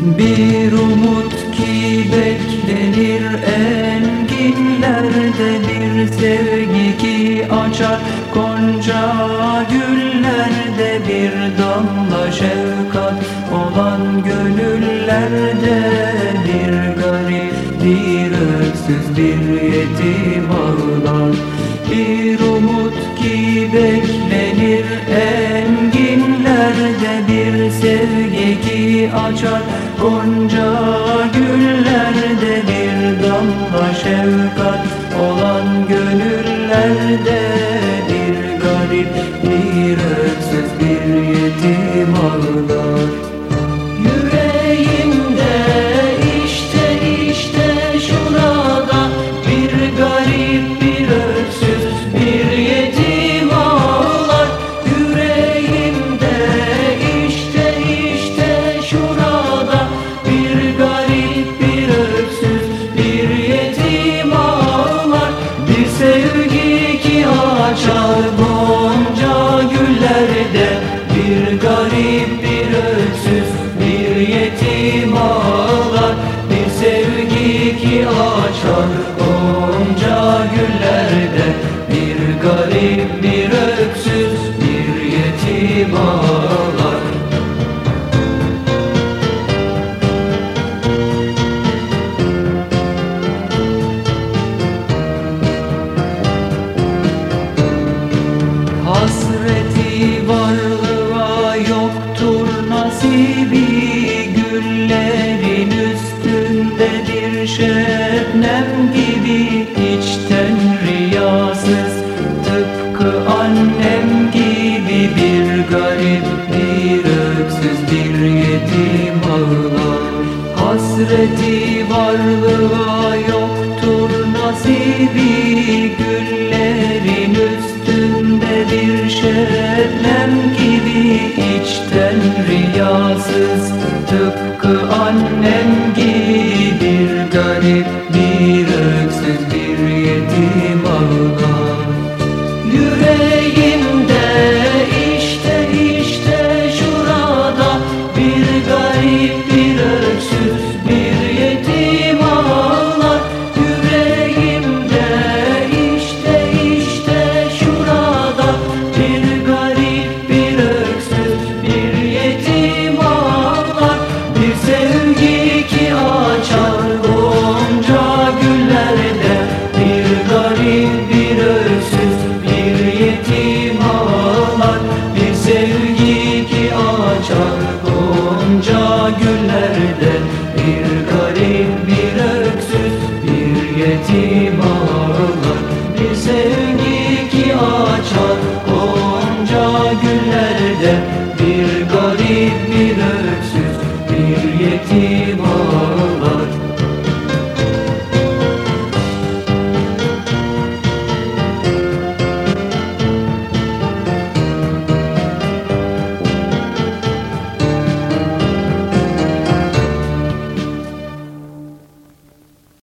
Bir umut ki beklenir enginlerde Bir sevgi ki açar. Konca güllerde Bir damla şefkat olan gönüllerde Bir garip, bir öksüz, bir yetim ağlar Bir umut ki beklenir açar Gonca güllerde bir damla şefkat olan gönüllerde bir garip, bir öksüz, bir yetim ağlar. Garip, Hasreti varlığa yoktur nasibi Güllerin üstünde bir şebnem gibi içten riyasız Tıpkı annem sevgi ki açar gonca güllerde Bir garip bir öksüz bir yetim sevgi